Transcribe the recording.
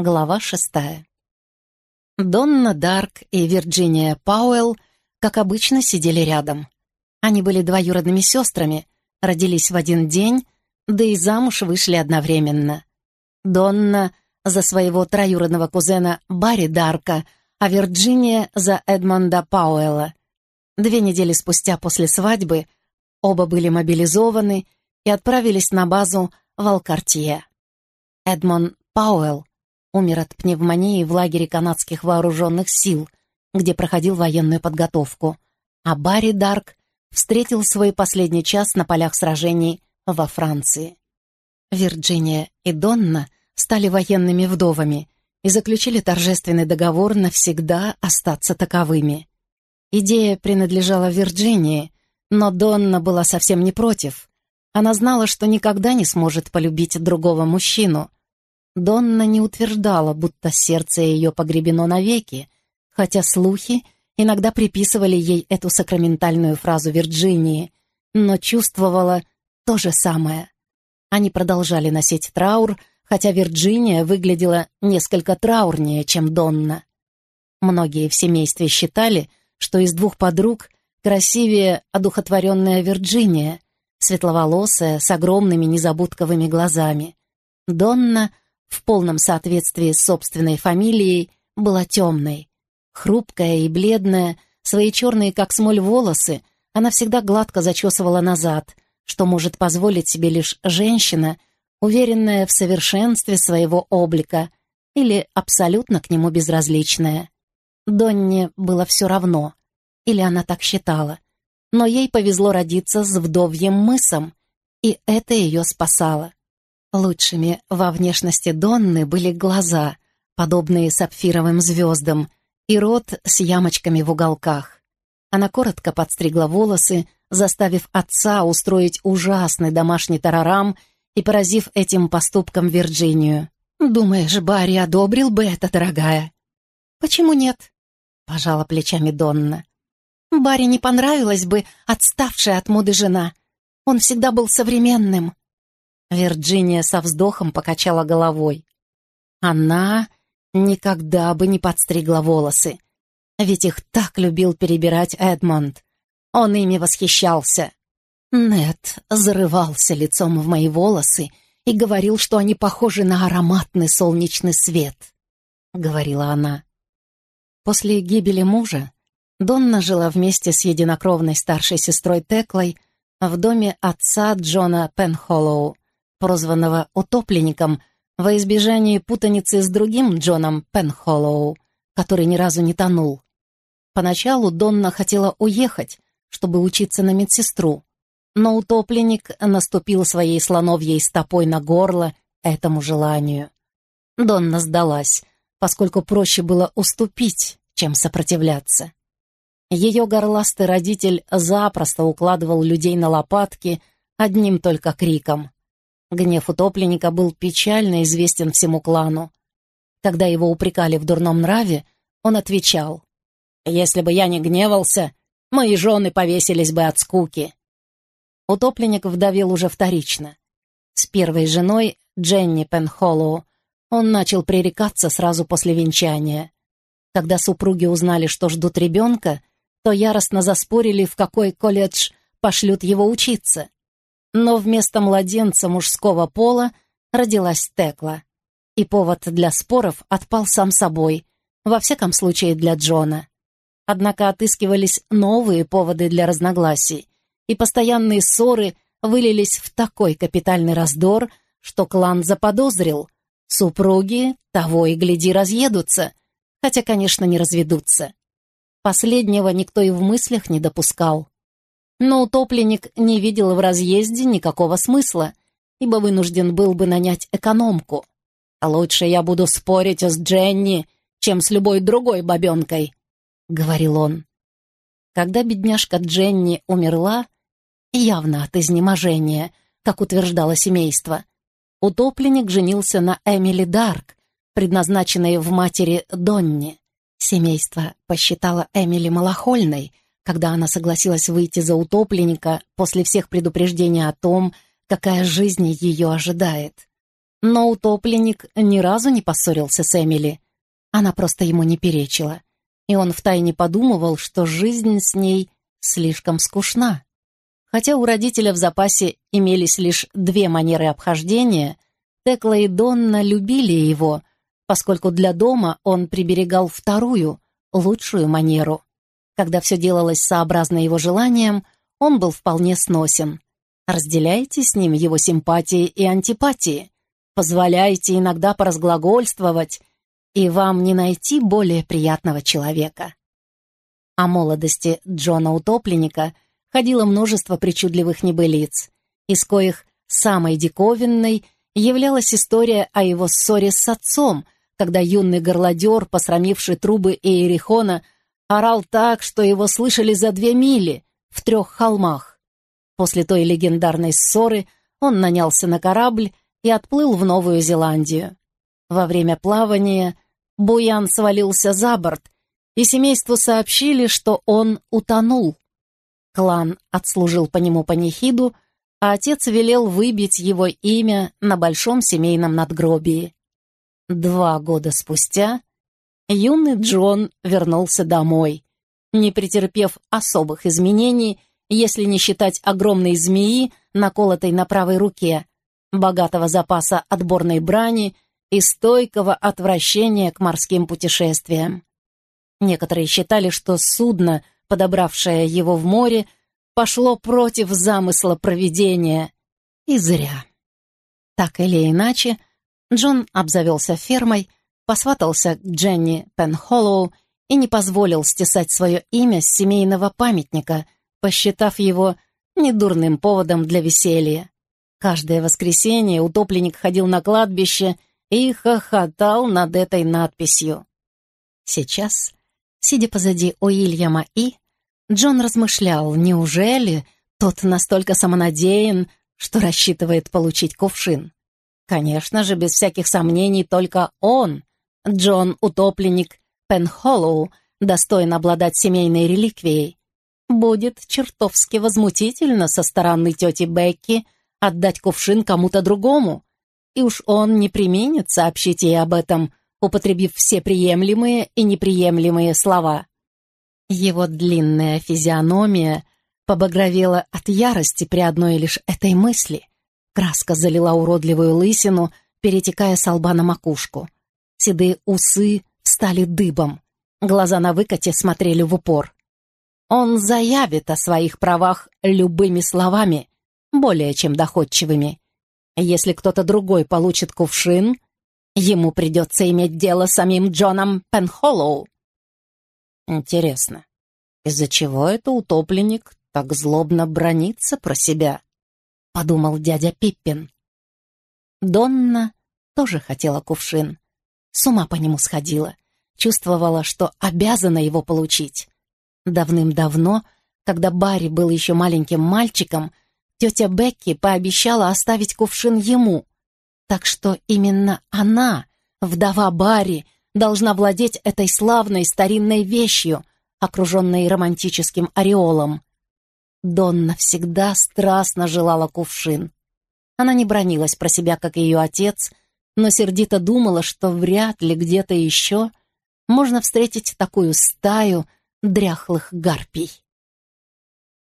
Глава шестая. Донна Дарк и Вирджиния Пауэлл, как обычно, сидели рядом. Они были двоюродными сестрами, родились в один день, да и замуж вышли одновременно. Донна за своего троюродного кузена Барри Дарка, а Вирджиния за Эдмонда Пауэлла. Две недели спустя после свадьбы оба были мобилизованы и отправились на базу в Алкартье. Эдмон Пауэлл умер от пневмонии в лагере канадских вооруженных сил, где проходил военную подготовку, а Барри Дарк встретил свой последний час на полях сражений во Франции. Вирджиния и Донна стали военными вдовами и заключили торжественный договор навсегда остаться таковыми. Идея принадлежала Вирджинии, но Донна была совсем не против. Она знала, что никогда не сможет полюбить другого мужчину, Донна не утверждала, будто сердце ее погребено навеки, хотя слухи иногда приписывали ей эту сакраментальную фразу Вирджинии, но чувствовала то же самое. Они продолжали носить траур, хотя Вирджиния выглядела несколько траурнее, чем Донна. Многие в семействе считали, что из двух подруг красивее одухотворенная Вирджиния, светловолосая, с огромными незабудковыми глазами. Донна — в полном соответствии с собственной фамилией, была темной. Хрупкая и бледная, свои черные как смоль волосы, она всегда гладко зачесывала назад, что может позволить себе лишь женщина, уверенная в совершенстве своего облика или абсолютно к нему безразличная. Донне было все равно, или она так считала, но ей повезло родиться с вдовьем мысом, и это ее спасало. Лучшими во внешности Донны были глаза, подобные сапфировым звездам, и рот с ямочками в уголках. Она коротко подстригла волосы, заставив отца устроить ужасный домашний тарарам и поразив этим поступком Вирджинию. «Думаешь, Барри одобрил бы это, дорогая?» «Почему нет?» — пожала плечами Донна. «Барри не понравилась бы отставшая от моды жена. Он всегда был современным, Вирджиния со вздохом покачала головой. Она никогда бы не подстригла волосы, ведь их так любил перебирать Эдмонд. Он ими восхищался. Нет зарывался лицом в мои волосы и говорил, что они похожи на ароматный солнечный свет, — говорила она. После гибели мужа Донна жила вместе с единокровной старшей сестрой Теклой в доме отца Джона Пенхоллоу, прозванного утопленником, во избежание путаницы с другим Джоном Пенхоллоу, который ни разу не тонул. Поначалу Донна хотела уехать, чтобы учиться на медсестру, но утопленник наступил своей слоновьей стопой на горло этому желанию. Донна сдалась, поскольку проще было уступить, чем сопротивляться. Ее горластый родитель запросто укладывал людей на лопатки одним только криком. Гнев утопленника был печально известен всему клану. Когда его упрекали в дурном нраве, он отвечал, «Если бы я не гневался, мои жены повесились бы от скуки». Утопленник вдовел уже вторично. С первой женой, Дженни Пенхоллоу, он начал пререкаться сразу после венчания. Когда супруги узнали, что ждут ребенка, то яростно заспорили, в какой колледж пошлют его учиться но вместо младенца мужского пола родилась Текла. И повод для споров отпал сам собой, во всяком случае для Джона. Однако отыскивались новые поводы для разногласий, и постоянные ссоры вылились в такой капитальный раздор, что клан заподозрил. Супруги того и гляди разъедутся, хотя, конечно, не разведутся. Последнего никто и в мыслях не допускал. Но утопленник не видел в разъезде никакого смысла, ибо вынужден был бы нанять экономку. «Лучше я буду спорить с Дженни, чем с любой другой бабенкой», — говорил он. Когда бедняжка Дженни умерла, явно от изнеможения, как утверждало семейство, утопленник женился на Эмили Дарк, предназначенной в матери Донни. Семейство посчитало Эмили малохольной — когда она согласилась выйти за утопленника после всех предупреждений о том, какая жизнь ее ожидает. Но утопленник ни разу не поссорился с Эмили. Она просто ему не перечила. И он втайне подумывал, что жизнь с ней слишком скучна. Хотя у родителя в запасе имелись лишь две манеры обхождения, Текла и Донна любили его, поскольку для дома он приберегал вторую, лучшую манеру. Когда все делалось сообразно его желаниям, он был вполне сносен. Разделяйте с ним его симпатии и антипатии, позволяйте иногда поразглагольствовать, и вам не найти более приятного человека. О молодости Джона Утопленника ходило множество причудливых небылиц, из коих самой диковинной являлась история о его ссоре с отцом, когда юный горлодер, посрамивший трубы Иерихона, орал так, что его слышали за две мили в трех холмах. После той легендарной ссоры он нанялся на корабль и отплыл в Новую Зеландию. Во время плавания Буян свалился за борт, и семейству сообщили, что он утонул. Клан отслужил по нему панихиду, а отец велел выбить его имя на большом семейном надгробии. Два года спустя юный Джон вернулся домой, не претерпев особых изменений, если не считать огромной змеи, наколотой на правой руке, богатого запаса отборной брани и стойкого отвращения к морским путешествиям. Некоторые считали, что судно, подобравшее его в море, пошло против замысла проведения. И зря. Так или иначе, Джон обзавелся фермой, посватался к Дженни Пенхоллоу и не позволил стесать свое имя с семейного памятника, посчитав его недурным поводом для веселья. Каждое воскресенье утопленник ходил на кладбище и хохотал над этой надписью. Сейчас Сидя позади Уильяма И, Джон размышлял, неужели тот настолько самонадеян, что рассчитывает получить кувшин. Конечно же, без всяких сомнений, только он, Джон Утопленник Пенхоллоу, достоин обладать семейной реликвией. Будет чертовски возмутительно со стороны тети Бекки отдать кувшин кому-то другому, и уж он не применит сообщить ей об этом употребив все приемлемые и неприемлемые слова. Его длинная физиономия побагровела от ярости при одной лишь этой мысли. Краска залила уродливую лысину, перетекая с лба на макушку. Седые усы встали дыбом. Глаза на выкате смотрели в упор. Он заявит о своих правах любыми словами, более чем доходчивыми. Если кто-то другой получит кувшин, Ему придется иметь дело с самим Джоном Пенхоллоу. Интересно, из-за чего это утопленник так злобно бронится про себя? Подумал дядя Пиппин. Донна тоже хотела кувшин. С ума по нему сходила. Чувствовала, что обязана его получить. Давным-давно, когда Барри был еще маленьким мальчиком, тетя Бекки пообещала оставить кувшин ему, так что именно она, вдова Барри, должна владеть этой славной старинной вещью, окруженной романтическим ореолом. Донна всегда страстно желала кувшин. Она не бронилась про себя, как ее отец, но сердито думала, что вряд ли где-то еще можно встретить такую стаю дряхлых гарпий.